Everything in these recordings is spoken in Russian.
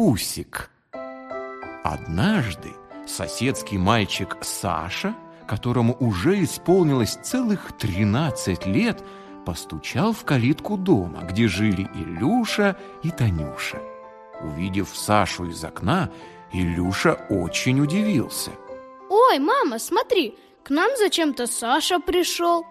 Пусик. Однажды соседский мальчик Саша, которому уже исполнилось целых 13 лет, постучал в калитку дома, где жили Илюша и Танюша. Увидев Сашу из окна, Илюша очень удивился. Ой, мама, смотри, к нам зачем-то Саша пришел.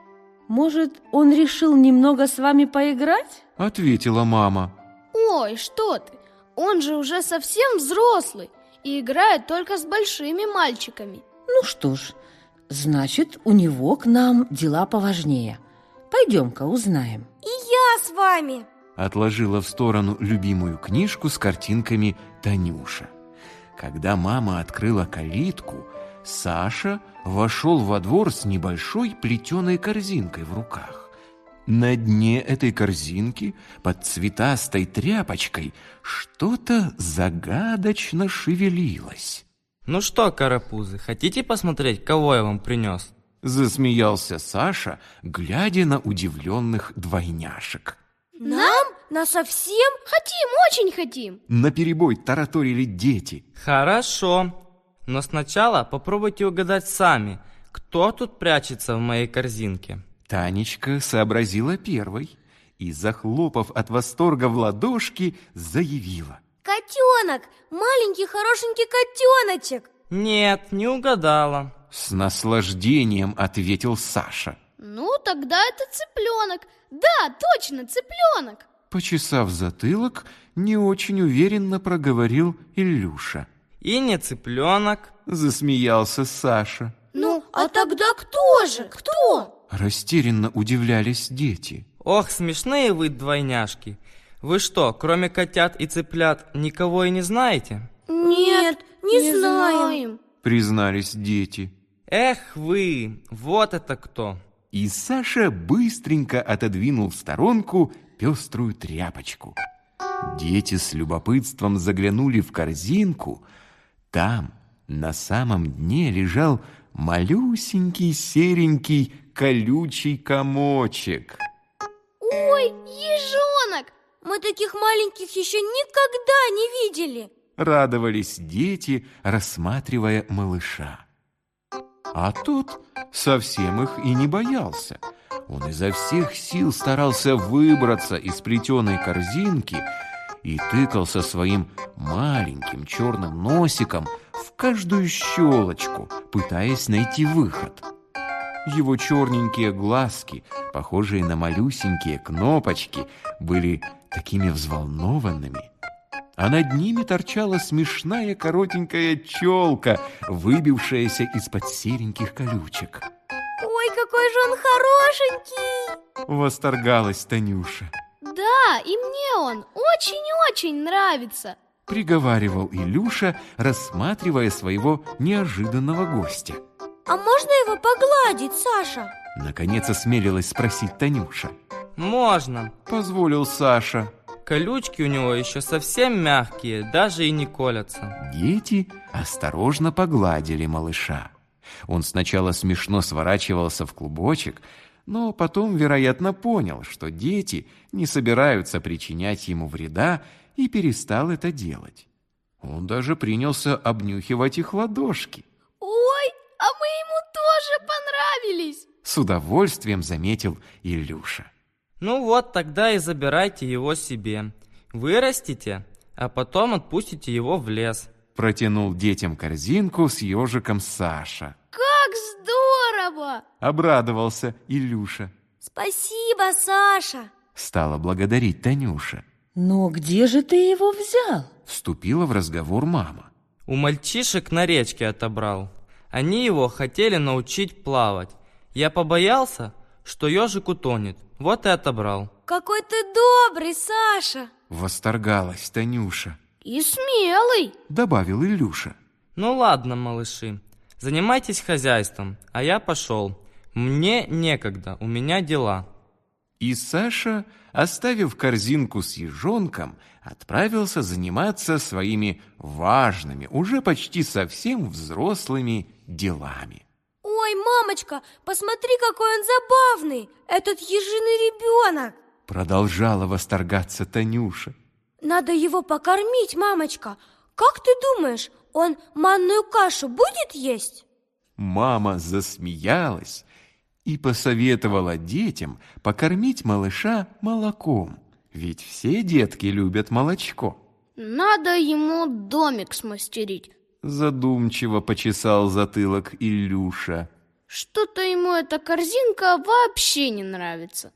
Может, он решил немного с вами поиграть? Ответила мама. Ой, что ты, он же уже совсем взрослый и играет только с большими мальчиками. Ну что ж, значит, у него к нам дела поважнее. Пойдем-ка узнаем. И я с вами. Отложила в сторону любимую книжку с картинками Танюша. Когда мама открыла калитку, Саша вошел во двор с небольшой плетеной корзинкой в руках. На дне этой корзинки под цветастой тряпочкой что-то загадочно шевелилось. Ну что, карапузы, хотите посмотреть, кого я вам принес? Засмеялся Саша, глядя на удивленных двойняшек. Нам? На совсем? Хотим, очень хотим. На перебой тараторили дети. Хорошо, но сначала попробуйте угадать сами, кто тут прячется в моей корзинке. Танечка сообразила первой и, захлопав от восторга в ладошки, заявила. Котенок! Маленький хорошенький котеночек! Нет, не угадала. С наслаждением ответил Саша. Ну, тогда это цыпленок. Да, точно, цыпленок. Почесав затылок, не очень уверенно проговорил Илюша. И не цыпленок. Засмеялся Саша. Ну, а тогда кто же? Кто? Растерянно удивлялись дети. Ох, смешные вы двойняшки. Вы что, кроме котят и цыплят, никого и не знаете? Нет, не, знаем. Признались дети. Эх вы, вот это кто. И Саша быстренько отодвинул в сторонку пеструю тряпочку. Дети с любопытством заглянули в корзинку. Там, на самом дне, лежал малюсенький серенький колючий комочек. Ой, ежонок! Мы таких маленьких еще никогда не видели. Радовались дети, рассматривая малыша. А тот совсем их и не боялся. Он изо всех сил старался выбраться из плетеной корзинки и тыкался своим маленьким черным носиком в каждую щелочку, пытаясь найти выход. Его черненькие глазки, похожие на малюсенькие кнопочки, были такими взволнованными, а над ними торчала смешная коротенькая челка, выбившаяся из-под сереньких колючек. Ой, какой же он хорошенький! Восторгалась Танюша. Да, и мне он очень-очень нравится. Приговаривал Илюша, рассматривая своего неожиданного гостя. А можно его погладить, Саша? Наконец осмелилась спросить Танюша. Можно. Позволил Саша. Колючки у него еще совсем мягкие, даже и не колятся. Дети осторожно погладили малыша. Он сначала смешно сворачивался в клубочек, но потом, вероятно, понял, что дети не собираются причинять ему вреда и перестал это делать. Он даже принялся обнюхивать их ладошки. Ой, а мы ему тоже понравились! С удовольствием заметил Илюша. Ну вот, тогда и забирайте его себе. Вырастите, а потом отпустите его в лес. Протянул детям корзинку с ежиком Саша. Как здорово! Обрадовался Илюша. Спасибо, Саша! Стала благодарить Танюша. Но где же ты его взял? Вступила в разговор мама. У мальчишек на речке отобрал. Они его хотели научить плавать. Я побоялся, что ежик утонет. Вот и отобрал. Какой ты добрый, Саша! Восторгалась Танюша. И смелый! Добавил Илюша. Ну ладно, малыши, занимайтесь хозяйством, а я пошел. Мне некогда, у меня дела. И Саша, оставив корзинку с ежонком, отправился заниматься своими важными, уже почти совсем взрослыми делами. Ой, мамочка, посмотри, какой он забавный! Этот ежиный ребенок! Продолжала восторгаться Танюша. Надо его покормить, мамочка. Как ты думаешь, он манную кашу будет есть? Мама засмеялась и посоветовала детям покормить малыша молоком, ведь все детки любят молочко. Надо ему домик смастерить. Задумчиво почесал затылок Илюша. Что-то ему эта корзинка вообще не нравится.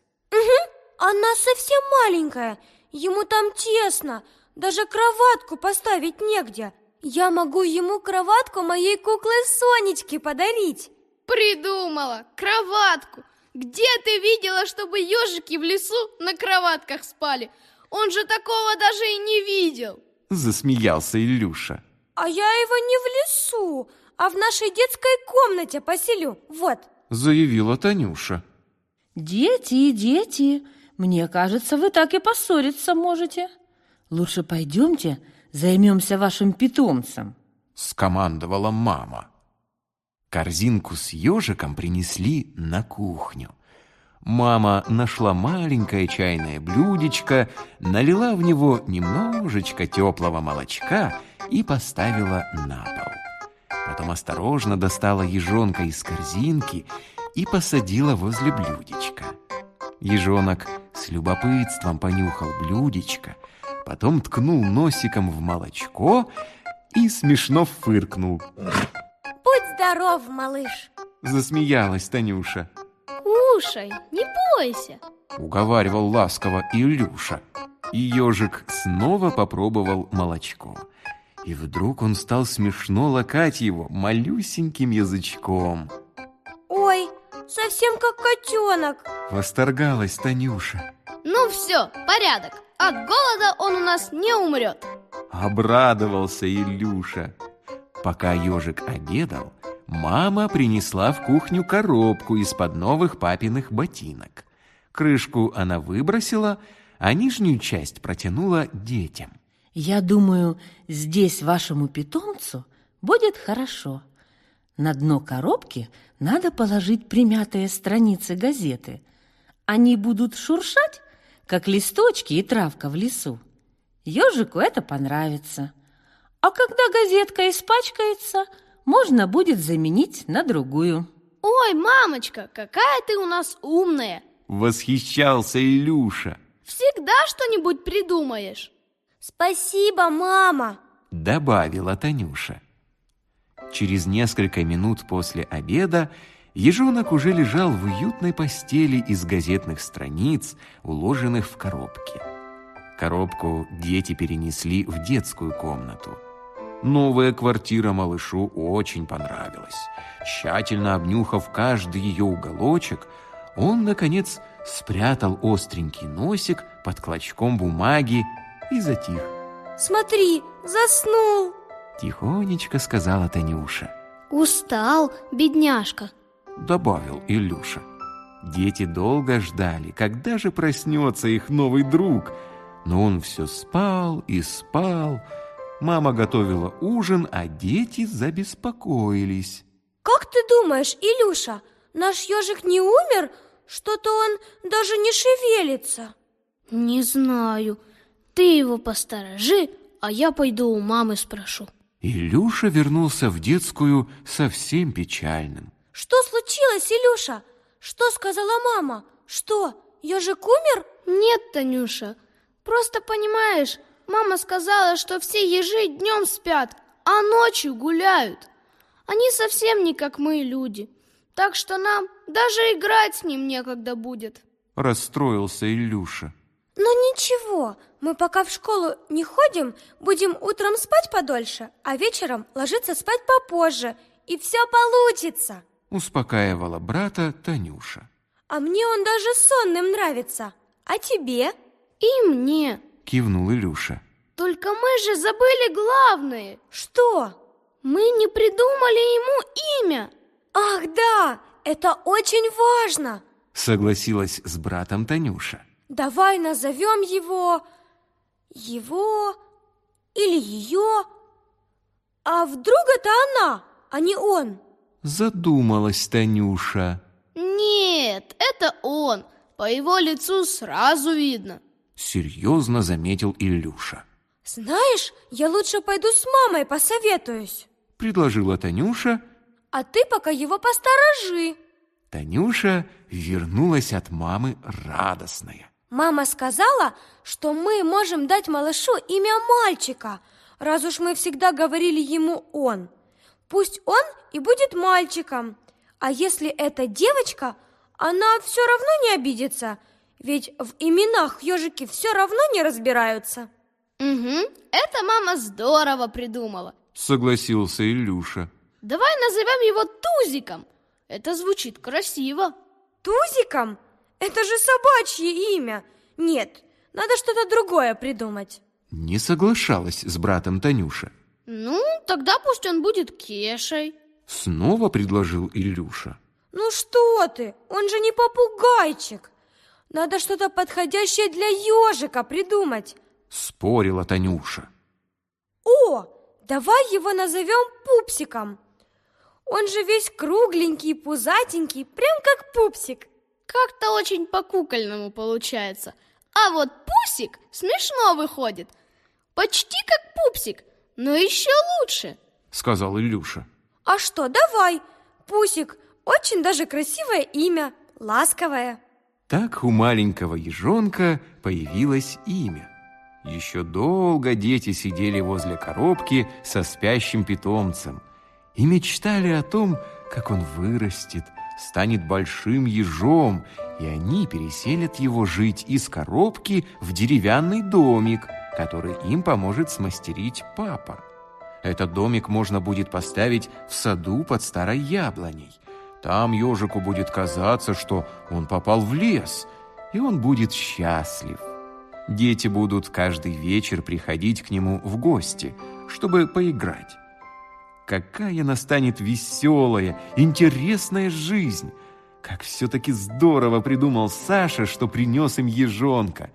Она совсем маленькая, ему там тесно, даже кроватку поставить негде. Я могу ему кроватку моей куклы Сонечки подарить. Придумала! Кроватку! Где ты видела, чтобы ежики в лесу на кроватках спали? Он же такого даже и не видел. Засмеялся Илюша. А я его не в лесу, а в нашей детской комнате поселю. Вот. Заявила Танюша. Дети дети, мне кажется, вы так и поссориться можете. Лучше пойдемте займемся вашим питомцем. Скомандовала мама. Корзинку с ежиком принесли на кухню. Мама нашла маленькое чайное блюдечко, налила в него немножечко теплого молочка и поставила на пол. Потом осторожно достала ежонка из корзинки и посадила возле блюдечка. Ежонок с любопытством понюхал блюдечко, потом ткнул носиком в молочко и смешно фыркнул. Здоров, малыш. Засмеялась Танюша. Кушай, не бойся. Уговаривал ласково Илюша. И ежик снова попробовал молочко. И вдруг он стал смешно лакать его малюсеньким язычком. Ой, совсем как котенок. Восторгалась Танюша. Ну все, порядок. От голода он у нас не умрет. Обрадовался Илюша. Пока ежик обедал, мама принесла в кухню коробку из-под новых папиных ботинок. Крышку она выбросила, а нижнюю часть протянула детям. Я думаю, здесь вашему питомцу будет хорошо. На дно коробки надо положить примятые страницы газеты. Они будут шуршать, как листочки и травка в лесу. Ежику это понравится. А когда газетка испачкается, можно будет заменить на другую. Ой, мамочка, какая ты у нас умная. Восхищался Илюша. Всегда что-нибудь придумаешь. Спасибо, мама. Добавила Танюша. Через несколько минут после обеда ежонок уже лежал в уютной постели из газетных страниц, уложенных в коробке. Коробку дети перенесли в детскую комнату. Новая квартира малышу очень понравилась. Тщательно обнюхав каждый ее уголочек, он, наконец, спрятал остренький носик под клочком бумаги и затих. Смотри, заснул. Тихонечко сказала Танюша. Устал, бедняжка. Добавил Илюша. Дети долго ждали, когда же проснется их новый друг. Но он все спал и спал. Мама готовила ужин, а дети забеспокоились. Как ты думаешь, Илюша, наш ежик не умер? Что-то он даже не шевелится. Не знаю. Ты его посторожи, а я пойду у мамы спрошу. Илюша вернулся в детскую совсем печальным. Что случилось, Илюша? Что сказала мама? Что, ежик умер? Нет, Танюша. Просто понимаешь, мама сказала, что все ежи днем спят, а ночью гуляют. Они совсем не как мы, люди. Так что нам даже играть с ним некогда будет. Расстроился Илюша. Ну ничего, мы пока в школу не ходим, будем утром спать подольше, а вечером ложиться спать попозже, и все получится. Успокаивала брата Танюша. А мне он даже сонным нравится. А тебе? И мне. Кивнул Илюша. Только мы же забыли главное. Что? Мы не придумали ему имя. Ах, да, это очень важно. Согласилась с братом Танюша. Давай назовем его... Его... Или ее... А вдруг это она, а не он? Задумалась Танюша. Нет, это он. По его лицу сразу видно. Серьезно заметил Илюша. Знаешь, я лучше пойду с мамой посоветуюсь. Предложила Танюша. А ты пока его посторожи. Танюша вернулась от мамы радостная. Мама сказала, что мы можем дать малышу имя мальчика, раз уж мы всегда говорили ему «он». Пусть он и будет мальчиком. А если это девочка, она все равно не обидится, ведь в именах ежики все равно не разбираются. Угу, это мама здорово придумала. Согласился Илюша. Давай назовем его Тузиком. Это звучит красиво. Тузиком? Это же собачье имя. Нет, надо что-то другое придумать. Не соглашалась с братом Танюша. Ну, тогда пусть он будет Кешей. Снова предложил Илюша. Ну что ты, он же не попугайчик. Надо что-то подходящее для ежика придумать. Спорила Танюша. О, давай его назовем Пупсиком. Он же весь кругленький, пузатенький, прям как пупсик. Как-то очень по-кукольному получается. А вот пусик смешно выходит. Почти как пупсик, но еще лучше, сказал Илюша. А что, давай, Пусик, очень даже красивое имя, ласковое. Так у маленького ежонка появилось имя. Еще долго дети сидели возле коробки со спящим питомцем и мечтали о том, как он вырастет, станет большим ежом, и они переселят его жить из коробки в деревянный домик, который им поможет смастерить папа. Этот домик можно будет поставить в саду под старой яблоней. Там ежику будет казаться, что он попал в лес, и он будет счастлив. Дети будут каждый вечер приходить к нему в гости, чтобы поиграть. Какая настанет веселая, интересная жизнь! Как все-таки здорово придумал Саша, что принес им ежонка.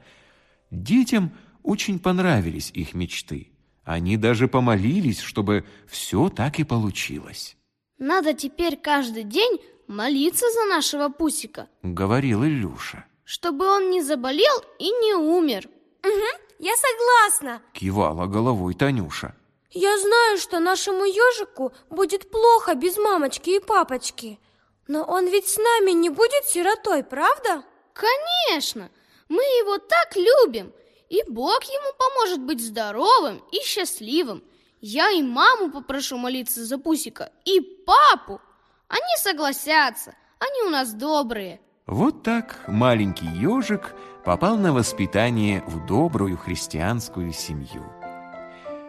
Детям очень понравились их мечты. Они даже помолились, чтобы все так и получилось. Надо теперь каждый день молиться за нашего Пусика, говорил Илюша. Чтобы он не заболел и не умер. Угу, я согласна, кивала головой Танюша. Я знаю, что нашему ежику будет плохо без мамочки и папочки. Но он ведь с нами не будет сиротой, правда? Конечно! Мы его так любим, и Бог ему поможет быть здоровым и счастливым. Я и маму попрошу молиться за Пусика, и папу. Они согласятся, они у нас добрые. Вот так маленький ежик попал на воспитание в добрую христианскую семью.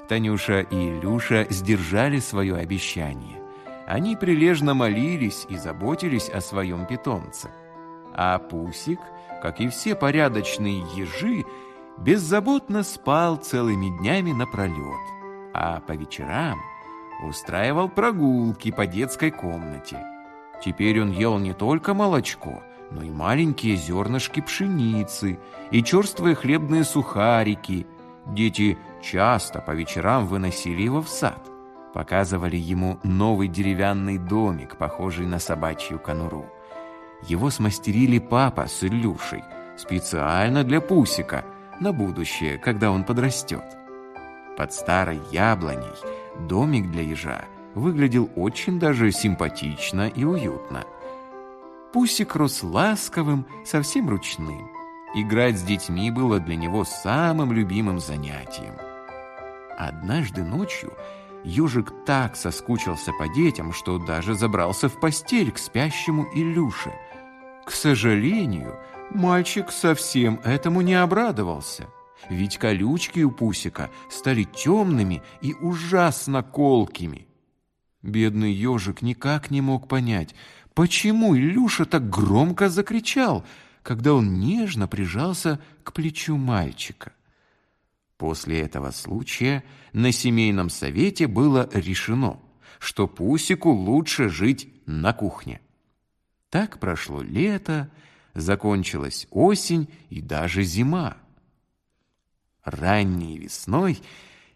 Танюша и Илюша сдержали свое обещание. Они прилежно молились и заботились о своем питомце. А Пусик, как и все порядочные ежи, беззаботно спал целыми днями напролет, а по вечерам устраивал прогулки по детской комнате. Теперь он ел не только молочко, но и маленькие зернышки пшеницы и черствые хлебные сухарики. Дети часто по вечерам выносили его в сад, показывали ему новый деревянный домик, похожий на собачью конуру. Его смастерили папа с Илюшей специально для Пусика – на будущее, когда он подрастет. Под старой яблоней домик для ежа выглядел очень даже симпатично и уютно. Пусик рос ласковым, совсем ручным. Играть с детьми было для него самым любимым занятием. Однажды ночью ежик так соскучился по детям, что даже забрался в постель к спящему Илюше. К сожалению, Мальчик совсем этому не обрадовался. Ведь колючки у Пусика стали темными и ужасно колкими. Бедный ежик никак не мог понять, почему Илюша так громко закричал, когда он нежно прижался к плечу мальчика. После этого случая на семейном совете было решено, что Пусику лучше жить на кухне. Так прошло лето, закончилась осень и даже зима. Ранней весной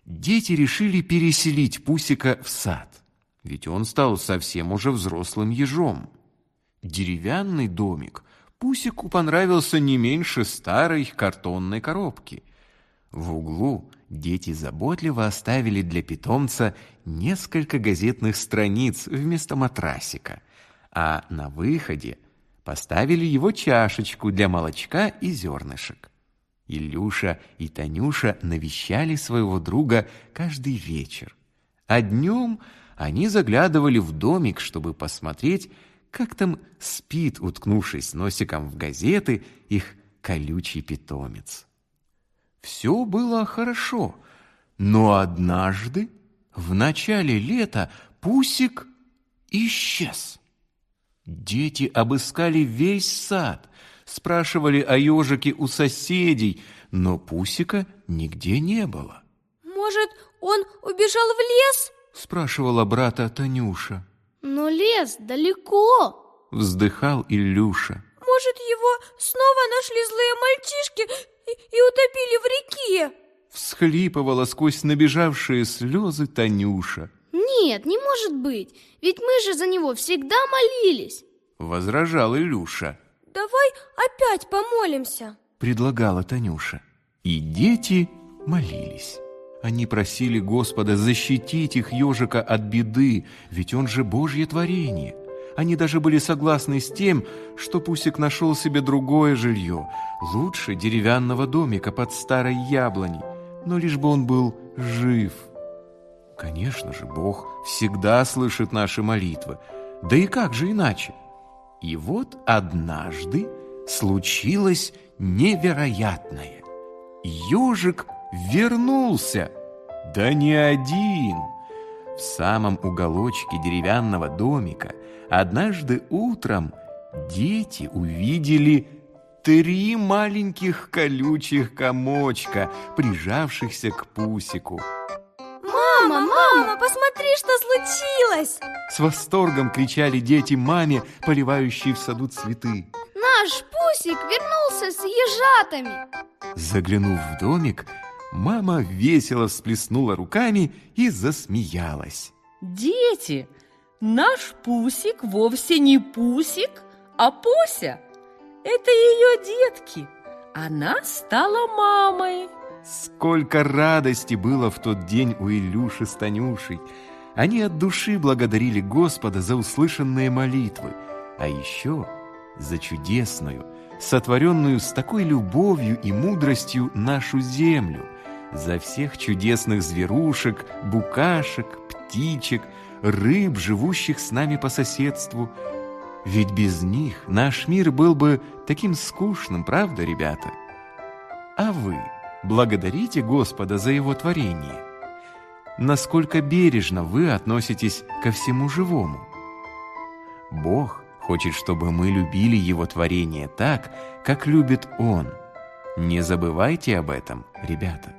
дети решили переселить Пусика в сад, ведь он стал совсем уже взрослым ежом. Деревянный домик Пусику понравился не меньше старой картонной коробки. В углу дети заботливо оставили для питомца несколько газетных страниц вместо матрасика, а на выходе поставили его чашечку для молочка и зернышек. Илюша и Танюша навещали своего друга каждый вечер, а днем они заглядывали в домик, чтобы посмотреть, как там спит, уткнувшись носиком в газеты, их колючий питомец. Все было хорошо, но однажды, в начале лета, Пусик исчез. Дети обыскали весь сад, спрашивали о ежике у соседей, но Пусика нигде не было. Может, он убежал в лес? Спрашивала брата Танюша. Но лес далеко. Вздыхал Илюша. Может, его снова нашли злые мальчишки и, и утопили в реке? Всхлипывала сквозь набежавшие слезы Танюша. Нет, не может быть, ведь мы же за него всегда молились. Возражал Илюша. Давай опять помолимся. Предлагала Танюша. И дети молились. Они просили Господа защитить их ежика от беды, ведь он же Божье творение. Они даже были согласны с тем, что Пусик нашел себе другое жилье, лучше деревянного домика под старой яблоней, но лишь бы он был жив. Конечно же, Бог всегда слышит наши молитвы. Да и как же иначе? И вот однажды случилось невероятное. Ежик вернулся. Да не один. В самом уголочке деревянного домика однажды утром дети увидели три маленьких колючих комочка, прижавшихся к пусику. Мама, мама, посмотри, что случилось! С восторгом кричали дети маме, поливающие в саду цветы. Наш Пусик вернулся с ежатами. Заглянув в домик, мама весело всплеснула руками и засмеялась. Дети, наш Пусик вовсе не Пусик, а Пося. Это ее детки. Она стала мамой. Сколько радости было в тот день у Илюши с Танюшей. Они от души благодарили Господа за услышанные молитвы, а еще за чудесную, сотворенную с такой любовью и мудростью нашу землю, за всех чудесных зверушек, букашек, птичек, рыб, живущих с нами по соседству. Ведь без них наш мир был бы таким скучным, правда, ребята? А вы благодарите Господа за Его творение? Насколько бережно вы относитесь ко всему живому? Бог хочет, чтобы мы любили Его творение так, как любит Он. Не забывайте об этом, ребята.